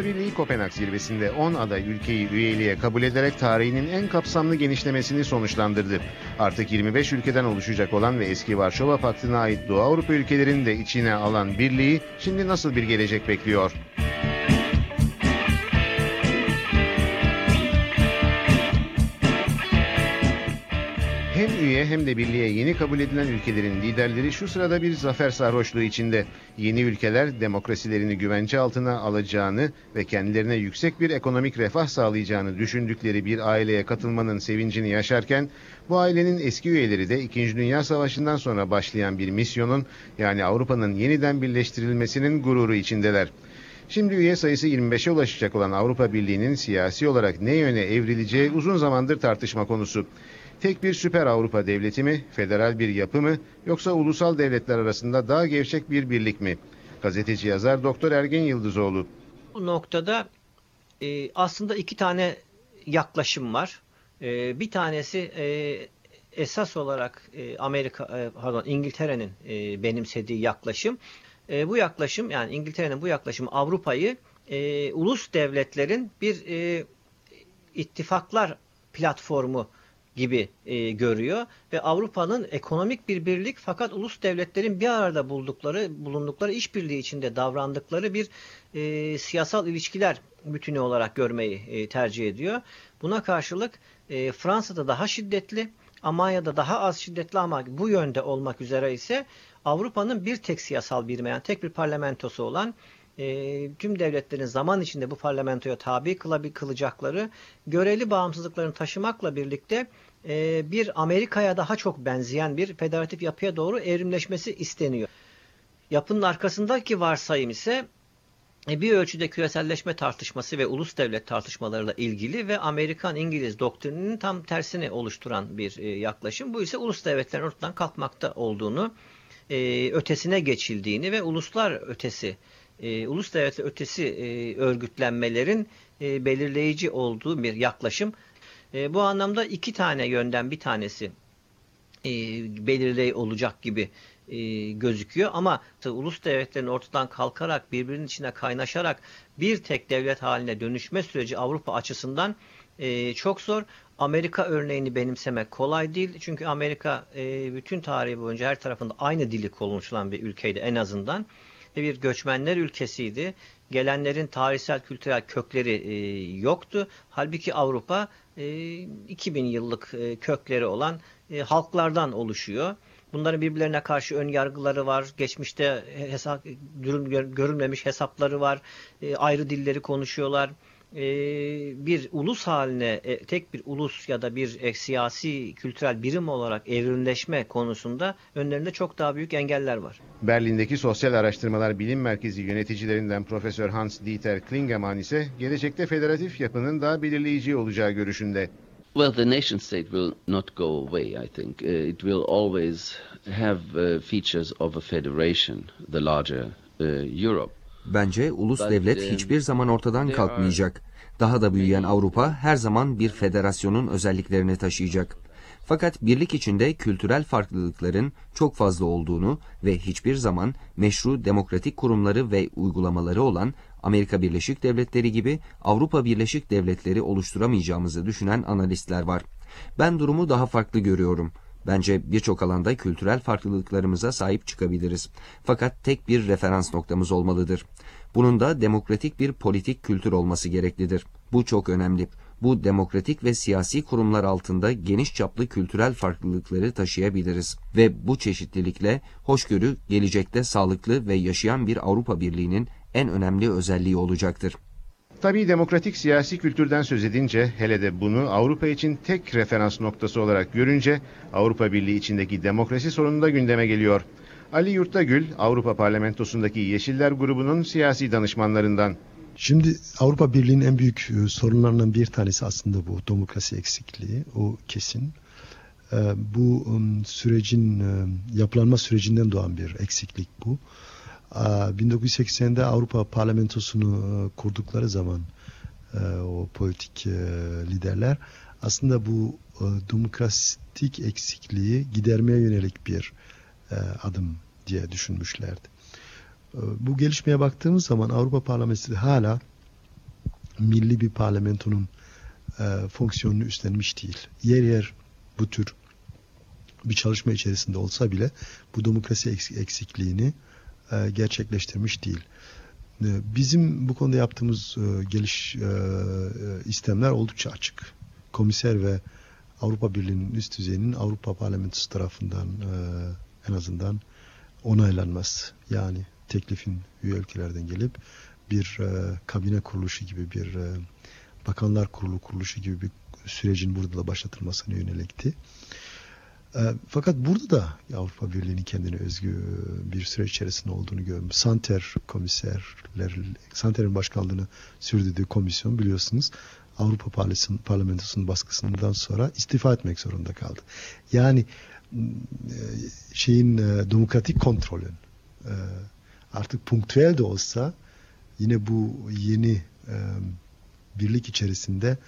Avrupa Birliği Kopenhag zirvesinde 10 aday ülkeyi üyeliğe kabul ederek tarihinin en kapsamlı genişlemesini sonuçlandırdı. Artık 25 ülkeden oluşacak olan ve eski Varşova Paktı'na ait Doğu Avrupa ülkelerini de içine alan birliği şimdi nasıl bir gelecek bekliyor? Üye hem de birliğe yeni kabul edilen ülkelerin liderleri şu sırada bir zafer sarhoşluğu içinde. Yeni ülkeler demokrasilerini güvence altına alacağını ve kendilerine yüksek bir ekonomik refah sağlayacağını düşündükleri bir aileye katılmanın sevincini yaşarken bu ailenin eski üyeleri de 2. Dünya Savaşı'ndan sonra başlayan bir misyonun yani Avrupa'nın yeniden birleştirilmesinin gururu içindeler. Şimdi üye sayısı 25'e ulaşacak olan Avrupa Birliği'nin siyasi olarak ne yöne evrileceği uzun zamandır tartışma konusu. Tek bir süper Avrupa devleti mi, federal bir yapı mı yoksa ulusal devletler arasında daha gevşek bir birlik mi? Gazeteci yazar Doktor Ergen Yıldızoğlu. Bu noktada e, aslında iki tane yaklaşım var. E, bir tanesi e, esas olarak e, Amerika, e, pardon İngiltere'nin e, benimsediği yaklaşım. E, bu yaklaşım yani İngiltere'nin bu yaklaşım Avrupa'yı e, ulus devletlerin bir e, ittifaklar platformu gibi e, görüyor ve Avrupa'nın ekonomik bir birlik fakat ulus devletlerin bir arada buldukları bulundukları işbirliği içinde davrandıkları bir e, siyasal ilişkiler bütünü olarak görmeyi e, tercih ediyor. Buna karşılık e, Fransa'da daha şiddetli, Almanya'da daha az şiddetli ama bu yönde olmak üzere ise Avrupa'nın bir tek siyasal birimi yani tek bir parlamentosu olan e, tüm devletlerin zaman içinde bu parlamentoya tabi kılacakları göreli bağımsızlıklarını taşımakla birlikte e, bir Amerika'ya daha çok benzeyen bir federatif yapıya doğru evrimleşmesi isteniyor. Yapının arkasındaki varsayım ise e, bir ölçüde küreselleşme tartışması ve ulus devlet tartışmalarıyla ilgili ve Amerikan-İngiliz doktrininin tam tersini oluşturan bir e, yaklaşım. Bu ise ulus devletlerin ortadan kalkmakta olduğunu, e, ötesine geçildiğini ve uluslar ötesi e, ulus devletler ötesi e, örgütlenmelerin e, belirleyici olduğu bir yaklaşım. E, bu anlamda iki tane yönden bir tanesi e, belirleyici olacak gibi e, gözüküyor. Ama ulus devletlerin ortadan kalkarak birbirinin içine kaynaşarak bir tek devlet haline dönüşme süreci Avrupa açısından e, çok zor. Amerika örneğini benimsemek kolay değil. Çünkü Amerika e, bütün tarihi boyunca her tarafında aynı dili konuşulan bir ülkeydi en azından bir göçmenler ülkesiydi. Gelenlerin tarihsel kültürel kökleri e, yoktu. Halbuki Avrupa e, 2000 yıllık e, kökleri olan e, halklardan oluşuyor. Bunların birbirlerine karşı ön yargıları var. Geçmişte hesap, görülmemiş hesapları var. E, ayrı dilleri konuşuyorlar e, bir ulus haline e, tek bir ulus ya da bir e, siyasi kültürel birim olarak evrimleşme konusunda önlerinde çok daha büyük engeller var. Berlin'deki Sosyal Araştırmalar Bilim Merkezi yöneticilerinden Profesör Hans Dieter Klingemann ise gelecekte federatif yapının daha belirleyici olacağı görüşünde. Well, the nation state will not go away, I think. Uh, it will always have uh, features of a federation, the larger uh, Europe. Bence ulus devlet hiçbir zaman ortadan kalkmayacak. Daha da büyüyen Avrupa her zaman bir federasyonun özelliklerini taşıyacak. Fakat birlik içinde kültürel farklılıkların çok fazla olduğunu ve hiçbir zaman meşru demokratik kurumları ve uygulamaları olan Amerika Birleşik Devletleri gibi Avrupa Birleşik Devletleri oluşturamayacağımızı düşünen analistler var. Ben durumu daha farklı görüyorum. Bence birçok alanda kültürel farklılıklarımıza sahip çıkabiliriz. Fakat tek bir referans noktamız olmalıdır. Bunun da demokratik bir politik kültür olması gereklidir. Bu çok önemli. Bu demokratik ve siyasi kurumlar altında geniş çaplı kültürel farklılıkları taşıyabiliriz ve bu çeşitlilikle hoşgörü gelecekte sağlıklı ve yaşayan bir Avrupa Birliği'nin en önemli özelliği olacaktır. Tabii demokratik siyasi kültürden söz edince hele de bunu Avrupa için tek referans noktası olarak görünce Avrupa Birliği içindeki demokrasi sorunu da gündeme geliyor. Ali Yurttagül Avrupa Parlamentosu'ndaki Yeşiller grubunun siyasi danışmanlarından. Şimdi Avrupa Birliği'nin en büyük e, sorunlarından bir tanesi aslında bu demokrasi eksikliği. O kesin. E, bu sürecin e, yapılanma sürecinden doğan bir eksiklik bu. 1980'de Avrupa Parlamentosu'nu kurdukları zaman o politik liderler aslında bu demokratik eksikliği gidermeye yönelik bir adım diye düşünmüşlerdi. Bu gelişmeye baktığımız zaman Avrupa Parlamentosu hala milli bir parlamentonun e, fonksiyonunu üstlenmiş değil. Yer yer bu tür bir çalışma içerisinde olsa bile bu demokrasi eksikliğini e, gerçekleştirmiş değil. E, bizim bu konuda yaptığımız e, geliş e, e, istemler oldukça açık. Komiser ve Avrupa Birliği'nin üst düzeyinin Avrupa Parlamentosu tarafından en azından onaylanması. Yani teklifin üye ülkelerden gelip bir e, kabine kuruluşu gibi bir bakanlar kurulu kuruluşu gibi bir sürecin burada da başlatılmasına yönelikti. E, fakat burada da Avrupa Birliği'nin kendine özgü bir süreç içerisinde olduğunu görüyorum. Santer komiserler, Santer'in başkanlığını sürdürdüğü komisyon biliyorsunuz Avrupa Parlamentosu'nun baskısından sonra istifa etmek zorunda kaldı. Yani e, şeyin e, demokratik kontrolün e, artık punktüel de olsa yine bu yeni birlik içerisinde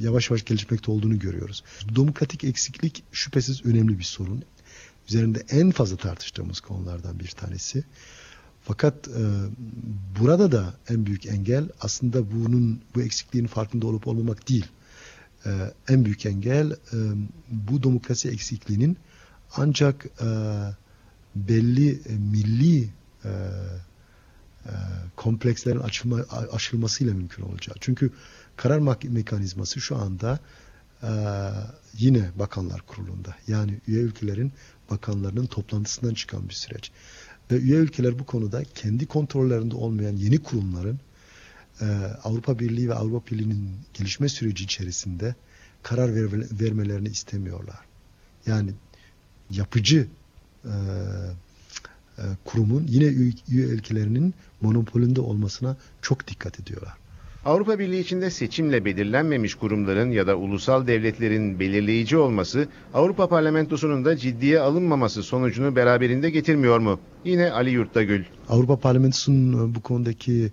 yavaş yavaş gelişmekte olduğunu görüyoruz. Demokratik eksiklik şüphesiz önemli bir sorun. Üzerinde en fazla tartıştığımız konulardan bir tanesi. Fakat e, burada da en büyük engel aslında bunun bu eksikliğin farkında olup olmamak değil. E, en büyük engel e, bu demokrasi eksikliğinin ancak e, belli e, milli e, e, komplekslerin açılma, aşılmasıyla mümkün olacağı. Çünkü karar mekanizması şu anda e, yine bakanlar kurulunda. Yani üye ülkelerin bakanlarının toplantısından çıkan bir süreç. Ve üye ülkeler bu konuda kendi kontrollerinde olmayan yeni kurumların e, Avrupa Birliği ve Avrupa Birliği'nin gelişme süreci içerisinde karar ver, vermelerini istemiyorlar. Yani yapıcı e, e, kurumun yine üye ülkelerinin monopolünde olmasına çok dikkat ediyorlar. Avrupa Birliği içinde seçimle belirlenmemiş kurumların ya da ulusal devletlerin belirleyici olması Avrupa Parlamentosu'nun da ciddiye alınmaması sonucunu beraberinde getirmiyor mu? Yine Ali Yurttagül. Avrupa Parlamentosu'nun bu konudaki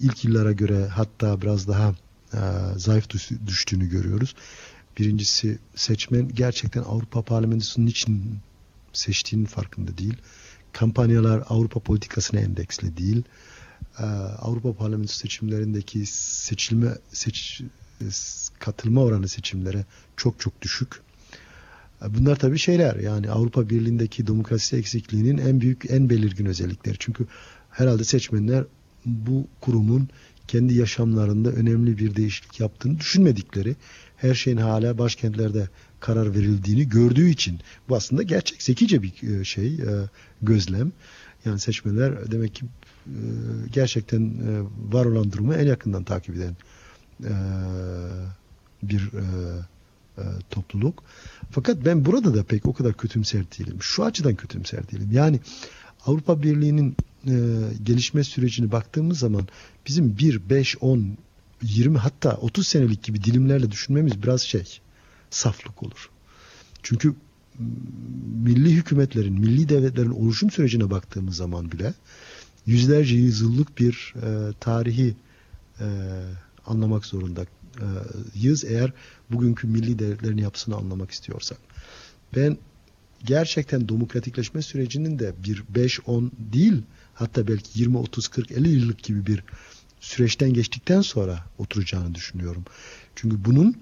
ilk yıllara göre hatta biraz daha e, zayıf düştüğünü görüyoruz. Birincisi seçmen gerçekten Avrupa Parlamentosu'nun için seçtiğinin farkında değil. Kampanyalar Avrupa politikasına endeksli değil. Ee, Avrupa Parlamentosu seçimlerindeki seçilme seç, katılma oranı seçimlere çok çok düşük. Ee, bunlar tabii şeyler yani Avrupa Birliği'ndeki demokrasi eksikliğinin en büyük en belirgin özellikleri. Çünkü herhalde seçmenler bu kurumun kendi yaşamlarında önemli bir değişiklik yaptığını düşünmedikleri, her şeyin hala başkentlerde karar verildiğini gördüğü için bu aslında gerçek zekice bir e, şey, e, gözlem. Yani seçmenler demek ki e, gerçekten e, var olan durumu en yakından takip eden e, bir topluluk. Fakat ben burada da pek o kadar kötümser değilim. Şu açıdan kötümser değilim. Yani Avrupa Birliği'nin gelişme sürecini baktığımız zaman bizim 1, 5, 10, 20 hatta 30 senelik gibi dilimlerle düşünmemiz biraz şey saflık olur. Çünkü milli hükümetlerin, milli devletlerin oluşum sürecine baktığımız zaman bile yüzlerce yüzyıllık bir e, tarihi e, anlamak zorunda e, yız eğer bugünkü milli devletlerin yapısını anlamak istiyorsak. Ben gerçekten demokratikleşme sürecinin de bir 5-10 değil hatta belki 20, 30, 40, 50 yıllık gibi bir süreçten geçtikten sonra oturacağını düşünüyorum. Çünkü bunun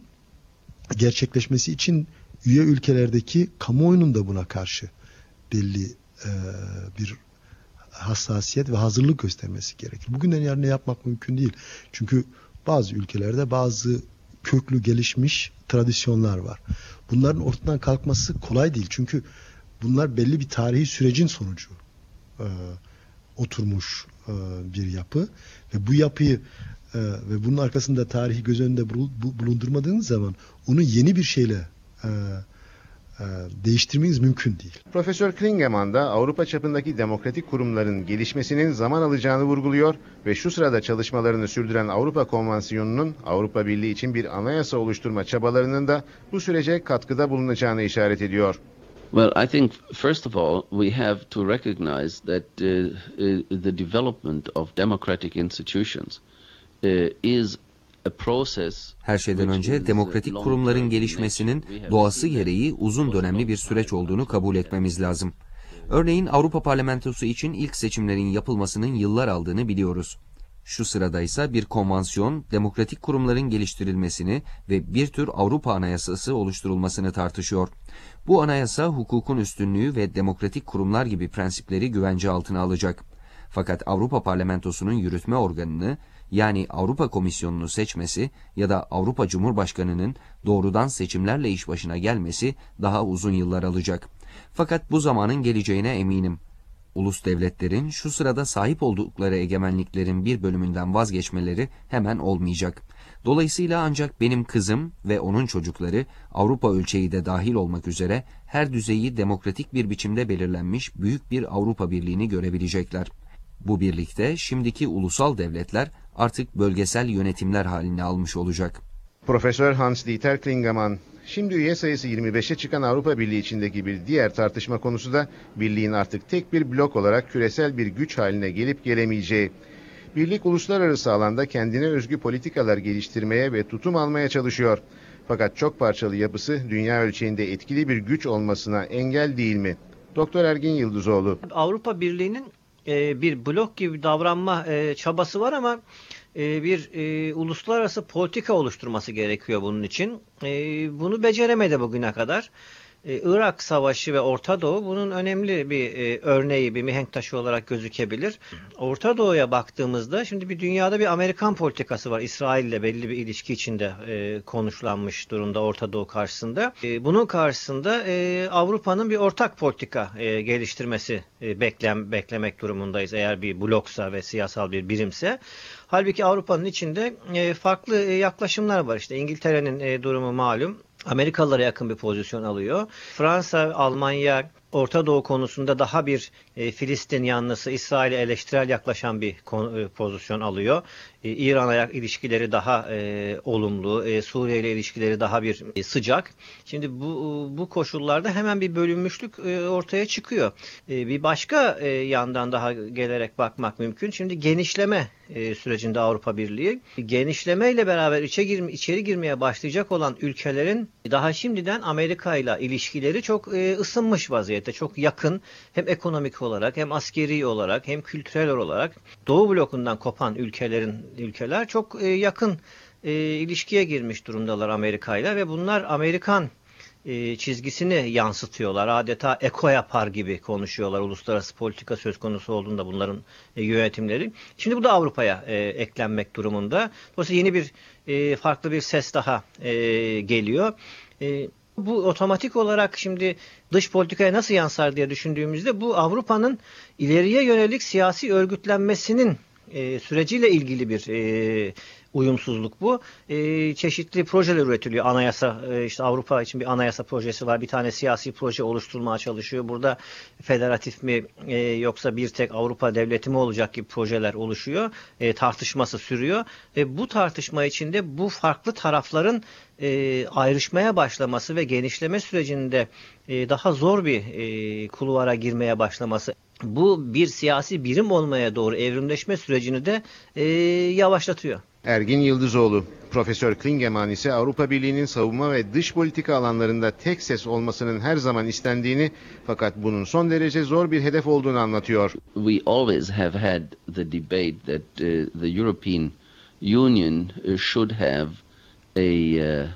gerçekleşmesi için üye ülkelerdeki kamuoyunun da buna karşı belli e, bir hassasiyet ve hazırlık göstermesi gerekir. Bugünden yarına yapmak mümkün değil. Çünkü bazı ülkelerde bazı köklü gelişmiş tradisyonlar var. Bunların ortadan kalkması kolay değil. Çünkü bunlar belli bir tarihi sürecin sonucu e, oturmuş e, bir yapı ve bu yapıyı e, ve bunun arkasında tarihi göz önünde bulundurmadığınız zaman onu yeni bir şeyle e, değiştirmeniz mümkün değil. Profesör Klingeman da Avrupa çapındaki demokratik kurumların gelişmesinin zaman alacağını vurguluyor ve şu sırada çalışmalarını sürdüren Avrupa Konvansiyonu'nun Avrupa Birliği için bir anayasa oluşturma çabalarının da bu sürece katkıda bulunacağını işaret ediyor. Well, I think first of all we have to recognize that uh, uh, the development of democratic institutions uh, is her şeyden önce demokratik kurumların gelişmesinin doğası gereği uzun dönemli bir süreç olduğunu kabul etmemiz lazım. Örneğin Avrupa Parlamentosu için ilk seçimlerin yapılmasının yıllar aldığını biliyoruz. Şu sırada ise bir konvansiyon, demokratik kurumların geliştirilmesini ve bir tür Avrupa Anayasası oluşturulmasını tartışıyor. Bu anayasa hukukun üstünlüğü ve demokratik kurumlar gibi prensipleri güvence altına alacak. Fakat Avrupa Parlamentosu'nun yürütme organını yani Avrupa Komisyonu'nu seçmesi ya da Avrupa Cumhurbaşkanı'nın doğrudan seçimlerle iş başına gelmesi daha uzun yıllar alacak. Fakat bu zamanın geleceğine eminim. Ulus devletlerin şu sırada sahip oldukları egemenliklerin bir bölümünden vazgeçmeleri hemen olmayacak. Dolayısıyla ancak benim kızım ve onun çocukları Avrupa ölçeği de dahil olmak üzere her düzeyi demokratik bir biçimde belirlenmiş büyük bir Avrupa Birliği'ni görebilecekler. Bu birlikte şimdiki ulusal devletler artık bölgesel yönetimler halini almış olacak. Profesör Hans-Dieter Klingemann, şimdi üye sayısı 25'e çıkan Avrupa Birliği içindeki bir diğer tartışma konusu da birliğin artık tek bir blok olarak küresel bir güç haline gelip gelemeyeceği. Birlik uluslararası alanda kendine özgü politikalar geliştirmeye ve tutum almaya çalışıyor. Fakat çok parçalı yapısı dünya ölçeğinde etkili bir güç olmasına engel değil mi? Doktor Ergin Yıldızoğlu. Avrupa Birliği'nin e, bir blok gibi davranma e, çabası var ama e, bir uluslararası politika oluşturması gerekiyor bunun için. Bunu beceremedi bugüne kadar. E, Irak Savaşı ve Orta Doğu bunun önemli bir e, örneği, bir mihenk taşı olarak gözükebilir. Orta Doğu'ya baktığımızda şimdi bir dünyada bir Amerikan politikası var. İsrail ile belli bir ilişki içinde e, konuşlanmış durumda Orta Doğu karşısında. E, bunun karşısında e, Avrupa'nın bir ortak politika e, geliştirmesi e, beklem, beklemek durumundayız. Eğer bir bloksa ve siyasal bir birimse. Halbuki Avrupa'nın içinde e, farklı e, yaklaşımlar var. İşte İngiltere'nin durumu malum. Amerikalılara yakın bir pozisyon alıyor. Fransa, Almanya, Orta Doğu konusunda daha bir e, Filistin yanlısı İsrail'e eleştirel yaklaşan bir konu, e, pozisyon alıyor. E, İran'a ilişkileri daha e, olumlu, e, Suriye ile ilişkileri daha bir e, sıcak. Şimdi bu bu koşullarda hemen bir bölünmüşlük e, ortaya çıkıyor. E, bir başka e, yandan daha gelerek bakmak mümkün. Şimdi genişleme e, sürecinde Avrupa Birliği genişleme ile beraber içe girme, içeri girmeye başlayacak olan ülkelerin daha şimdiden Amerika ile ilişkileri çok e, ısınmış vaziyette. Çok yakın hem ekonomik olarak hem askeri olarak hem kültürel olarak Doğu blokundan kopan ülkelerin ülkeler çok e, yakın e, ilişkiye girmiş durumdalar Amerika ile ve bunlar Amerikan e, çizgisini yansıtıyorlar. Adeta eko yapar gibi konuşuyorlar. Uluslararası politika söz konusu olduğunda bunların e, yönetimleri. Şimdi bu da Avrupa'ya e, eklenmek durumunda. Dolayısıyla yeni bir e, farklı bir ses daha e, geliyor. E, bu otomatik olarak şimdi dış politikaya nasıl yansar diye düşündüğümüzde bu Avrupa'nın ileriye yönelik siyasi örgütlenmesinin e, süreciyle ilgili bir e, uyumsuzluk bu. E, çeşitli projeler üretiliyor. Anayasa, e, işte Avrupa için bir anayasa projesi var. Bir tane siyasi proje oluşturulmaya çalışıyor. Burada federatif mi e, yoksa bir tek Avrupa devleti mi olacak gibi projeler oluşuyor. E, tartışması sürüyor. E, bu tartışma içinde bu farklı tarafların e, ayrışmaya başlaması ve genişleme sürecinde e, daha zor bir e, kulvara girmeye başlaması bu bir siyasi birim olmaya doğru evrimleşme sürecini de e, yavaşlatıyor. Ergin Yıldızoğlu, Profesör Klingemann ise Avrupa Birliği'nin savunma ve dış politika alanlarında tek ses olmasının her zaman istendiğini fakat bunun son derece zor bir hedef olduğunu anlatıyor. We always have had the debate that uh, the European Union uh, should have a uh,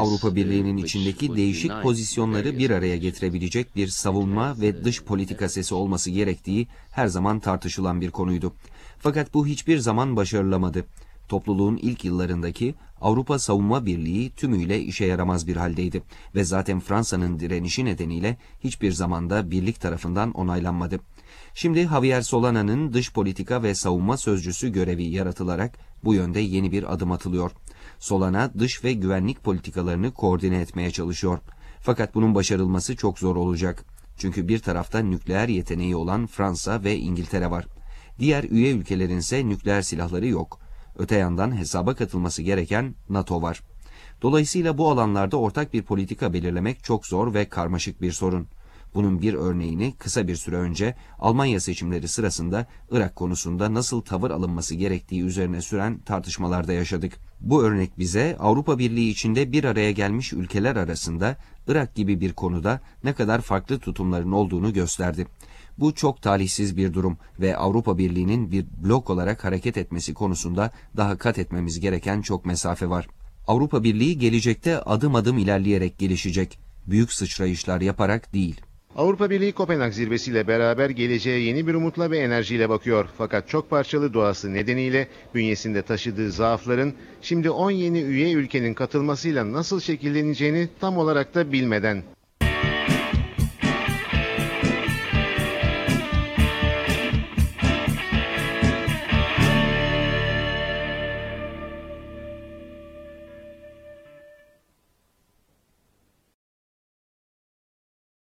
Avrupa Birliği'nin içindeki değişik pozisyonları bir araya getirebilecek bir savunma ve dış politika sesi olması gerektiği her zaman tartışılan bir konuydu. Fakat bu hiçbir zaman başarılamadı. Topluluğun ilk yıllarındaki Avrupa Savunma Birliği tümüyle işe yaramaz bir haldeydi ve zaten Fransa'nın direnişi nedeniyle hiçbir zamanda birlik tarafından onaylanmadı. Şimdi Javier Solana'nın dış politika ve savunma sözcüsü görevi yaratılarak bu yönde yeni bir adım atılıyor. Solana dış ve güvenlik politikalarını koordine etmeye çalışıyor. Fakat bunun başarılması çok zor olacak. Çünkü bir tarafta nükleer yeteneği olan Fransa ve İngiltere var. Diğer üye ülkelerin ise nükleer silahları yok. Öte yandan hesaba katılması gereken NATO var. Dolayısıyla bu alanlarda ortak bir politika belirlemek çok zor ve karmaşık bir sorun. Bunun bir örneğini kısa bir süre önce Almanya seçimleri sırasında Irak konusunda nasıl tavır alınması gerektiği üzerine süren tartışmalarda yaşadık. Bu örnek bize Avrupa Birliği içinde bir araya gelmiş ülkeler arasında Irak gibi bir konuda ne kadar farklı tutumların olduğunu gösterdi. Bu çok talihsiz bir durum ve Avrupa Birliği'nin bir blok olarak hareket etmesi konusunda daha kat etmemiz gereken çok mesafe var. Avrupa Birliği gelecekte adım adım ilerleyerek gelişecek. Büyük sıçrayışlar yaparak değil. Avrupa Birliği Kopenhag zirvesiyle beraber geleceğe yeni bir umutla ve enerjiyle bakıyor. Fakat çok parçalı doğası nedeniyle bünyesinde taşıdığı zaafların şimdi 10 yeni üye ülkenin katılmasıyla nasıl şekilleneceğini tam olarak da bilmeden